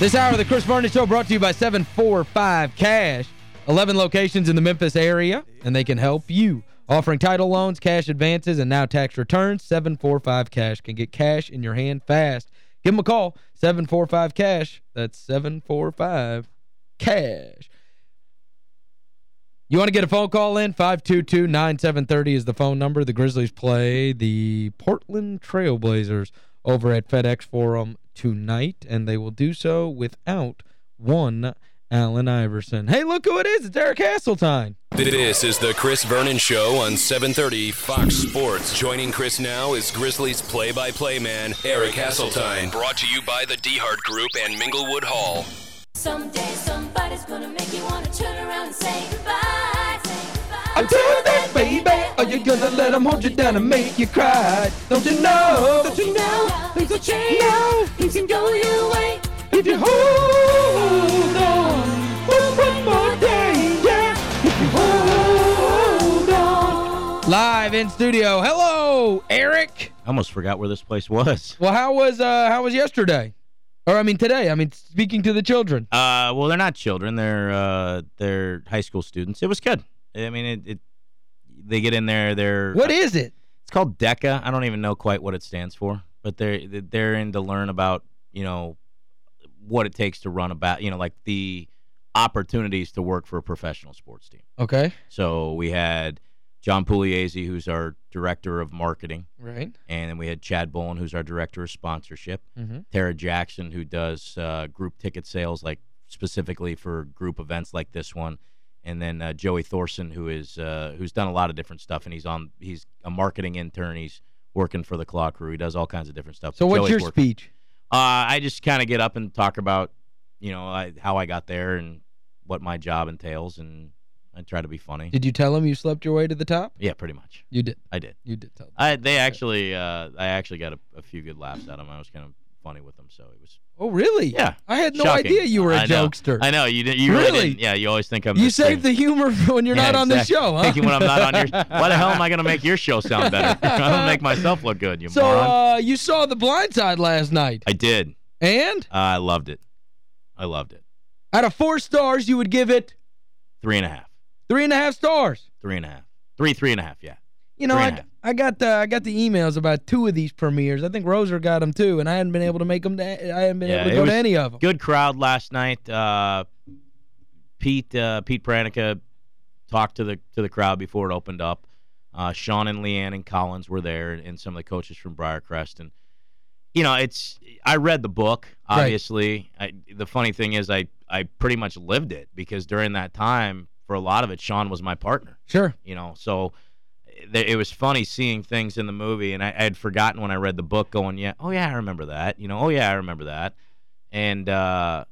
This hour of the Chris Vernon Show brought to you by 745 Cash. 11 locations in the Memphis area, and they can help you. Offering title loans, cash advances, and now tax returns, 745 Cash can get cash in your hand fast. Give them a call, 745 Cash. That's 745 Cash. You want to get a phone call in? 522-9730 is the phone number. The Grizzlies play the Portland Trailblazers over at FedEx Forum tonight, and they will do so without one Allen Iverson. Hey, look who it is. It's Eric Hasseltine. This is the Chris Vernon Show on 730 Fox Sports. Joining Chris now is Grizzlies play-by-play man Eric Hasseltine. Brought to you by the DeHart Group and Minglewood Hall. Someday somebody's gonna make you wanna turn around and say goodbye. Say goodbye. I'm doing that, baby. Are you gonna let them hold you down and make you cry? Don't you know? Don't you know things will change? No. Things can go your way. If you hold on for one more day, yeah. If you hold on. Live in studio. Hello, Eric. I almost forgot where this place was. Well, how was uh how was yesterday? Or I mean today. I mean speaking to the children. Uh, well, they're not children. They're uh, they're high school students. It was good. I mean, it, it they get in there. They're What is it? It's called DECA. I don't even know quite what it stands for, but they're they're in to learn about you know what it takes to run about you know like the opportunities to work for a professional sports team. Okay. So we had John Pugliese, who's our director of marketing, Right. and then we had Chad Bolin, who's our director of sponsorship. Mhm. Tara Jackson, who does uh, group ticket sales, like specifically for group events like this one, and then uh, Joey Thorson, who is uh, who's done a lot of different stuff, and he's on he's a marketing intern. He's working for the Claw Crew. He does all kinds of different stuff. So what's Joey's your working- speech? Uh, I just kind of get up and talk about, you know, I, how I got there and what my job entails, and I try to be funny. Did you tell them you slept your way to the top? Yeah, pretty much. You did. I did. You did tell them. I they actually uh, I actually got a, a few good laughs out of them. I was kind of funny with them, so it was Oh, really? Yeah. I had no shocking. idea you were a I know. jokester. I know you did. You really? Really? didn't. Yeah, you always think I'm. You save the humor when you're Yeah, not on the exactly. show, huh? Thinking when I'm not on your. Why the hell am I going to make your show sound better? I'm don't make myself look good, you So, moron. uh, you saw The Blind Side last night. I did. And Uh, I loved it. I loved it. out of four stars, you would give it Three and a half. three and a half stars. Three and a half. Three, three and a half. Yeah. You know, Three I, and a half. I got the I got the emails about two of these premieres. I think Roser got them too, and I hadn't been able to make them. To, I hadn't been Yeah, able to go to any of them. Good crowd last night. Uh, Pete uh, Pete Pranica talked to the to the crowd before it opened up. Uh, Sean and Leigh Anne and Collins were there, and, some of the coaches from Briarcrest. And you know, it's I read the book. Right. Obviously, I, the funny thing is, I I pretty much lived it because during that time, for a lot of it, Sean was my partner. Sure. You know, so it was funny seeing things in the movie, and I, I had forgotten when I read the book, going, "Yeah, oh yeah, I remember that." You know, "Oh yeah, I remember that," and uh,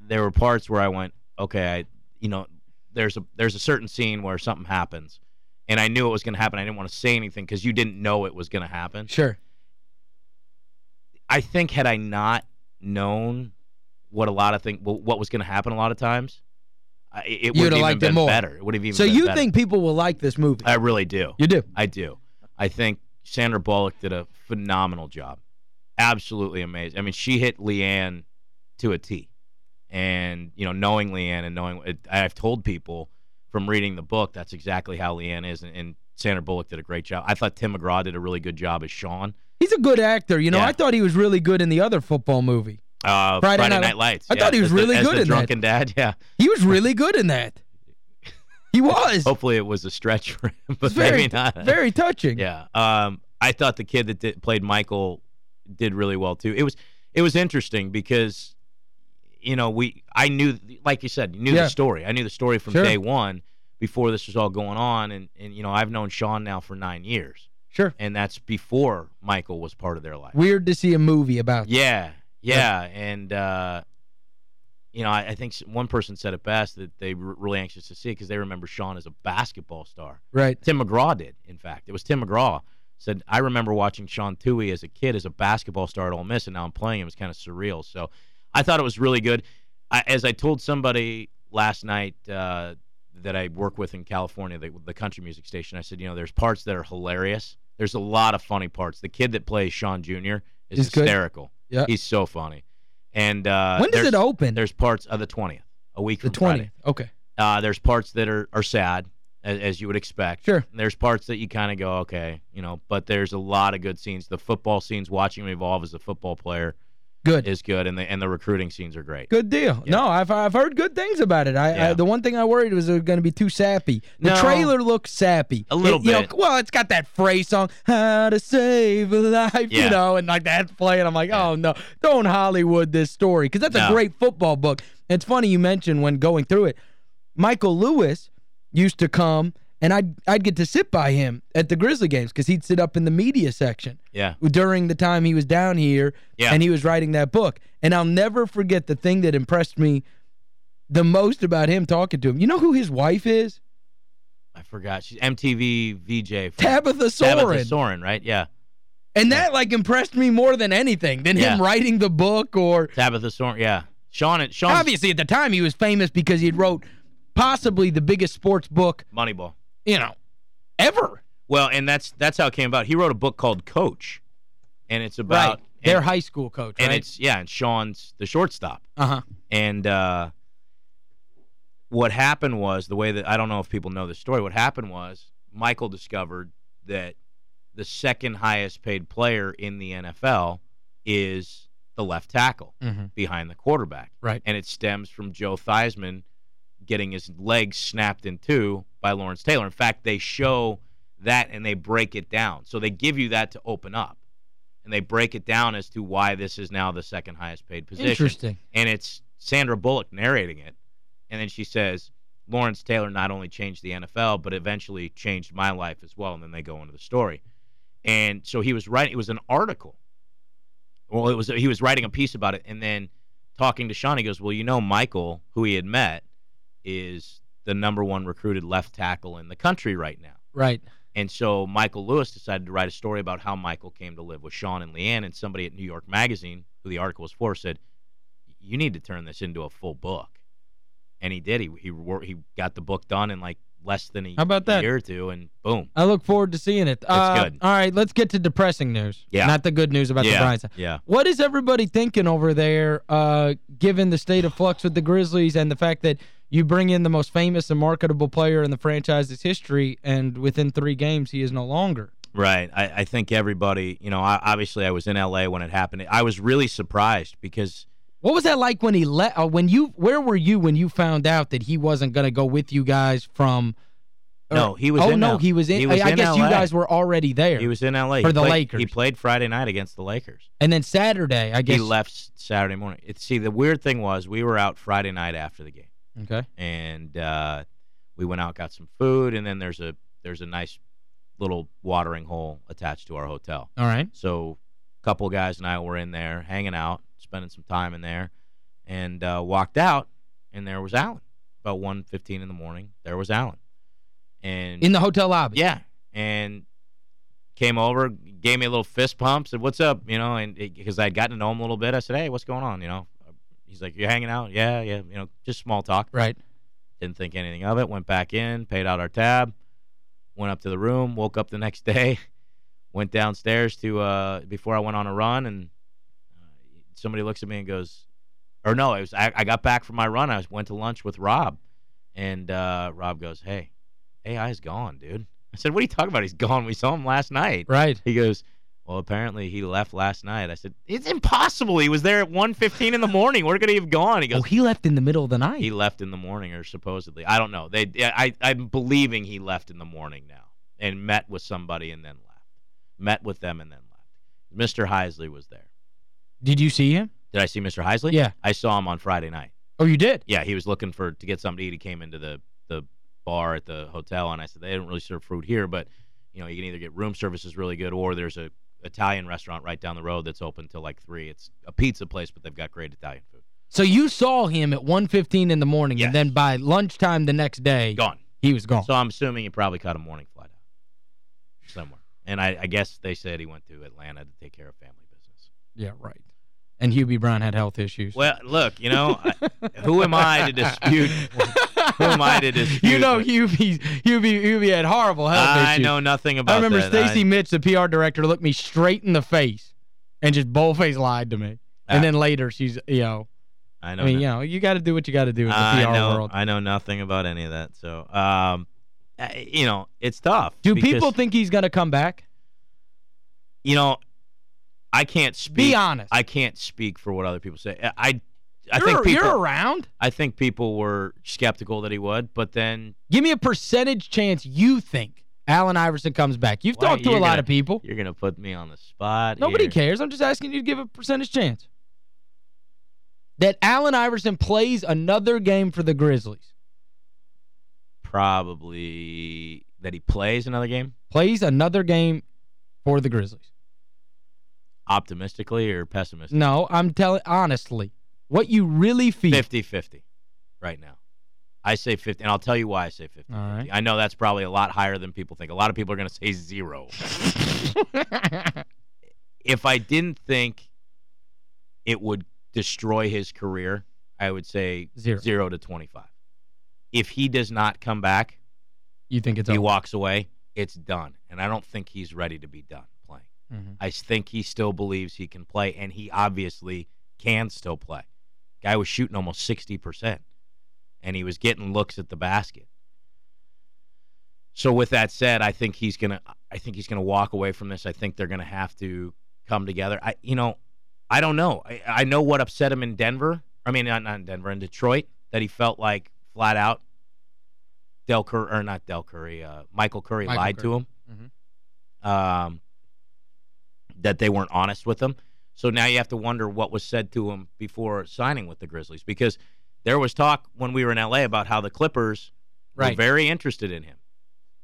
there were parts where I went, "Okay, I, you know, there's a there's a certain scene where something happens." And I knew it was going to happen. I didn't want to say anything because you didn't know it was going to happen. Sure. I think had I not known what a lot of things, what was going to happen, a lot of times, it You'd have liked it been more. better. It would have even. So you better. think people will like this movie? I really do. you do. I do. I think Sandra Bullock did a phenomenal job. Absolutely amazing. I mean, she hit Leigh Anne to a T. And, you know, knowing Leigh Anne and knowing, it, I've told people from reading the book that's exactly how Leigh Anne is. And, and Sandra Bullock did a great job. I thought Tim McGraw did a really good job as Sean. He's a good actor. You know, Yeah. I thought he was really good in the other football movie. Uh, Friday Friday, Night- Night, Lights. I thought he was as really good in that. drunken dad, yeah. He was really good in that. He was. Hopefully it was a stretch for him, but very, maybe not. very touching. Yeah. Um, I thought the kid that did, played Michael did really well too. It was it was interesting because you know we I knew like you said you knew Yeah. the story. I knew the story from Sure. day one before this was all going on, and and you know I've known Sean now for nine years, Sure. and that's before Michael was part of their life. Weird to see a movie about that. Yeah, and uh, you know, I, I think one person said it best that they were really anxious to see it because they remember Sean as a basketball star. Right. Tim McGraw did, in fact. It was Tim McGraw said, I remember watching Sean Tuohy as a kid as a basketball star at Ole Miss, and now I'm playing him. It's kind of surreal. So I thought it was really good. I, as I told somebody last night uh, that I work with in California, the, the country music station, I said, you know, there's parts that are hilarious. There's a lot of funny parts. The kid that plays Sean Jr. is He's good. Yeah. He's so funny. And uh, when does it open? There's parts of the 20th, a week the from Friday. Okay. Uh, there's parts that are, are sad, as, as you would expect. Sure. And there's parts that you kind of go, okay, you know, but there's a lot of good scenes. The football scenes, watching him evolve as a football player Good. is good, and the and the recruiting scenes are great. Good deal. Yeah. No, I've I've heard good things about it. I, I the one thing I worried was it was going to be too sappy. The No. trailer looks sappy. A little It- you know, bit. well, it's got that phrase song, "How to Save a Life," you know, and like that's playing. I'm like, Yeah. oh no, don't Hollywood this story because that's a great football book. And it's funny you mentioned when going through it, Michael Lewis used to come and I'd I'd get to sit by him at the Grizzly games because he'd sit up in the media section Yeah. during the time he was down here Yeah. and he was writing that book. And I'll never forget the thing that impressed me the most about him talking to him. You know who his wife is? I forgot. She's MTV VJ. Tabitha Soren. Tabitha Soren, right? Yeah. And that like impressed me more than anything than him writing the book or Tabitha Soren, yeah. Sean Sean obviously at the time he was famous because he wrote possibly the biggest sports book, Moneyball. You know, ever. Well, and that's that's how it came about. He wrote a book called Coach, and it's about right. Their and, high school coach, and right? it's yeah, and Sean's the shortstop. uh-huh. And uh, what happened was the way that I don't know if people know the story. What happened was Michael discovered that the second highest paid player in the NFL is the left tackle Mhm. behind the quarterback. Right. And it stems from Joe Theismann getting his legs snapped in two by Lawrence Taylor. In fact, they show that and they break it down. So they give you that to open up. And they break it down as to why this is now the second highest paid position Interesting. and it's Sandra Bullock narrating it. And then she says, Lawrence Taylor not only changed the NFL, but eventually changed my life as well. And then they go into the story. And so he was writing, it was an article. Well, it was he was writing a piece about it. And then talking to Sean, he goes, Well, you know, Michael, who he had met, is the number one recruited left tackle in the country right now. Right. And so Michael Lewis decided to write a story about how Michael came to live with Sean and Leigh Anne. And somebody at New York Magazine, who the article was for, said, "You need to turn this into a full book." And he did. He he he got the book done in like less than a How about that? year or two, and boom. I look forward to seeing it. Uh, good. All right, let's get to depressing news. Yeah. Not the good news about the yeah, Bryants. yeah. What is everybody thinking over there, uh, given the state of flux with the Grizzlies and the fact that you bring in the most famous and marketable player in the franchise's history, and within three games, he is no longer? Right. I, I think everybody, you know, I, obviously I was in L.A. when it happened. I was really surprised because What was that like when he let uh, when you where were you when you found out that he wasn't going to go with you guys from or- No, he was Oh in no, L- he was in he was I, I in guess you guys were already there. he was in L.A. For He the played- Lakers. He played Friday night against the Lakers. and then Saturday, I guess He left Saturday morning. It, see, the weird thing was we were out Friday night after the game. Okay. and uh, we went out got some food and then there's a there's a nice little watering hole attached to our hotel. All right. so a couple guys and i were in there hanging out spending some time in there and uh, walked out and there was Allen. About 1.15 in the morning there was Allen. And In the hotel lobby. yeah. And came over gave me a little fist pump said what's up? You know and because i'd gotten to know him a little bit i said hey what's going on? You know he's like you're hanging out yeah yeah you know just small talk Right. didn't think anything of it. Went back in, paid out our tab, went up to the room, woke up the next day, went downstairs to uh before I went on a run, and uh, somebody looks at me and goes, or no, it was I, I got back from my run. I went to lunch with Rob, and uh, Rob goes, "Hey, AI's gone, dude." I said, "What are you talking about? He's gone. We saw him last night." Right. He goes, "Well, apparently he left last night." I said, "It's impossible. He was there at 1:15 in the morning. Where could he have gone?" He oh, goes, Oh, he left in the middle of the night. he left in the morning, or supposedly. I don't know. They, I, I'm believing he left in the morning now and met with somebody and then left. Met with them and then left. Mr. Heisley was there. Did you see him? Did I see Mr. Heisley? Yeah. I saw him on Friday night. Oh, you did? Yeah, he was looking for to get something to eat. He came into the the bar at the hotel, and I said they don't really serve fruit here, but you know you can either get room service is really good, or there's a Italian restaurant right down the road that's open till like three. It's a pizza place, but they've got great Italian food. So you saw him at 1:15 in the morning, Yes. and then by lunchtime the next day, Gone. he was gone. So I'm assuming he probably caught a morning flight out somewhere. And I, I guess they said he went to Atlanta to take care of family business. yeah, right. And Hubie Brown had health issues. Well, look, you know, I, who am I to dispute? who am I to dispute? you know Hubie, Hubie, Hubie had horrible health I issues. know nothing about I remember that. Stacy Mitch, the PR director, looked me straight in the face and just bullface lied to me. And then later she's, you know, I know. I mean, no- you know, you got to do what you got to do in the I PR know. world. I know nothing about any of that. So, um, you know, it's tough. Do people think he's going to come back? You know, I can't speak. Be honest. I can't speak for what other people say. I, I, you're, think people. you're around. I think people were skeptical that he would, but then Give me a percentage chance you think Allen Iverson comes back. You've Why- talked to a you're lot of people. you're gonna put me on the spot. Nobody here. cares. I'm just asking you to give a percentage chance. That Allen Iverson plays another game for the Grizzlies. Probably that he plays another game. Plays another game for the Grizzlies. Optimistically or pessimistically? No, I'm telling honestly. What you really feel. 50-50 right now. I say 50, and I'll tell you why I say 50. All right. I know that's probably a lot higher than people think. A lot of people are going to say zero. if I didn't think it would destroy his career, I would say Zero. to 25. If he does not come back, you think it's he over. walks away, it's done. And I don't think he's ready to be done playing. Mhm. I think he still believes he can play, and he obviously can still play. Guy was shooting almost 60%, and he was getting looks at the basket. So with that said, I think he's gonna I think he's gonna walk away from this. I think they're gonna have to come together. I you know, I don't know. I, I know what upset him in Denver. I mean not, not in Denver, in Detroit, that he felt like flat out Del Curry or not Del Curry, uh, Michael Curry Michael lied to Curry. him. Mhm. Um, that they weren't honest with him. So now you have to wonder what was said to him before signing with the Grizzlies because there was talk when we were in LA about how the Clippers were very interested in him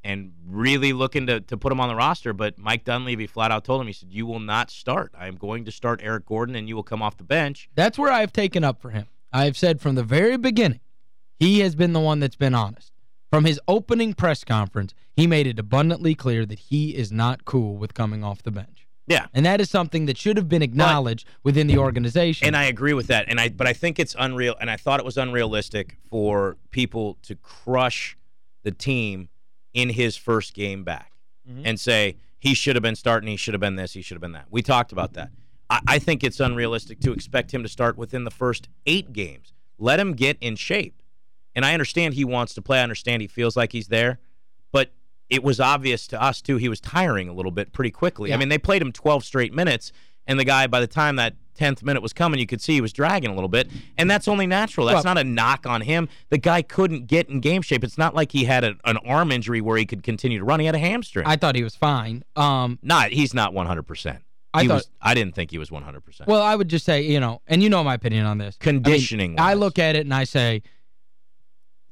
and really looking to, to put him on the roster. But Mike Dunleavy flat out told him, he said, You will not start. I am going to start Eric Gordon and you will come off the bench. That's where I've taken up for him. I have said from the very beginning, he has been the one that's been honest. From his opening press conference, he made it abundantly clear that he is not cool with coming off the bench. Yeah. And that is something that should have been acknowledged within the organization. And I agree with that. And I but I think it's unreal and I thought it was unrealistic for people to crush the team in his first game back Mhm. and say he should have been starting, he should have been this, he should have been that. We talked about that. I, I think it's unrealistic to expect him to start within the first eight games. Let him get in shape. And I understand he wants to play. I understand he feels like he's there. It was obvious to us too he was tiring a little bit pretty quickly. I mean, they played him 12 straight minutes and the guy by the time that 10th minute was coming, you could see he was dragging a little bit. And that's only natural. That's Well- not a knock on him. The guy couldn't get in game shape. It's not like he had a, an arm injury where he could continue to run. He had a hamstring. I thought he was fine. Um, not he's not 100%. I he thought- was I didn't think he was 100%. well, I would just say, you know, and you know my opinion on this. I mean, Conditioning I look at it and I say,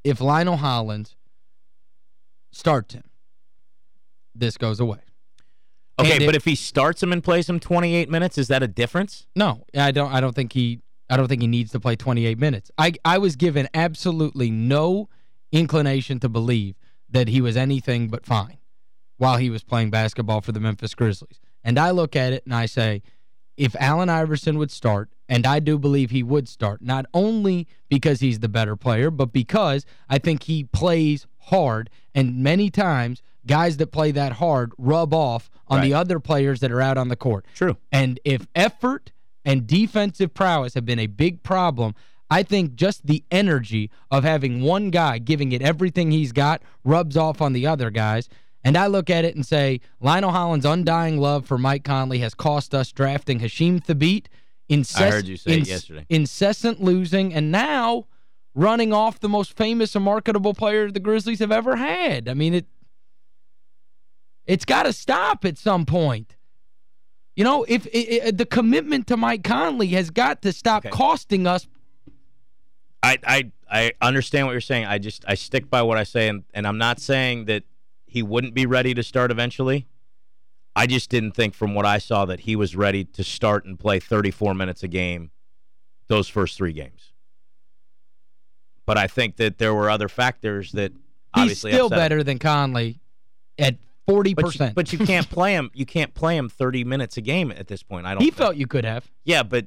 if Lionel Hollins starts him, this goes away. Okay, but if he starts him and plays him 28 minutes, is that a difference? No, I don't I don't think he I don't think he needs to play 28 minutes. I I was given absolutely no inclination to believe that he was anything but fine while he was playing basketball for the Memphis Grizzlies. And I look at it and I say if Allen Iverson would start, and I do believe he would start, not only because he's the better player, but because I think he plays hard, and many times guys that play that hard rub off on the other players that are out on the court. True. And if effort and defensive prowess have been a big problem, I think just the energy of having one guy giving it everything he's got rubs off on the other guys. And I look at it and say, Lionel Hollins' undying love for Mike Conley has cost us drafting Hasheem Thabeet. Incess I heard you say it yesterday. Incessant losing, and now running off the most famous and marketable player the Grizzlies have ever had. I mean, it it's got to stop at some point. You know, if i i the commitment to Mike Conley has got to stop Okay. costing us I, I I understand what you're saying. I just I stick by what I say and, and I'm not saying that he wouldn't be ready to start eventually. I just didn't think from what I saw that he was ready to start and play 34 minutes a game those first 3 games. But I think that there were other factors that he's obviously still him. better than Conley at 40%. But you, but you can't play him. You can't play him 30 minutes a game at this point. I don't he think. felt you could have. Yeah, but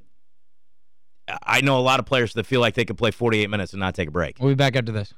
I know a lot of players that feel like they could play 48 minutes and not take a break. We'll be back after this.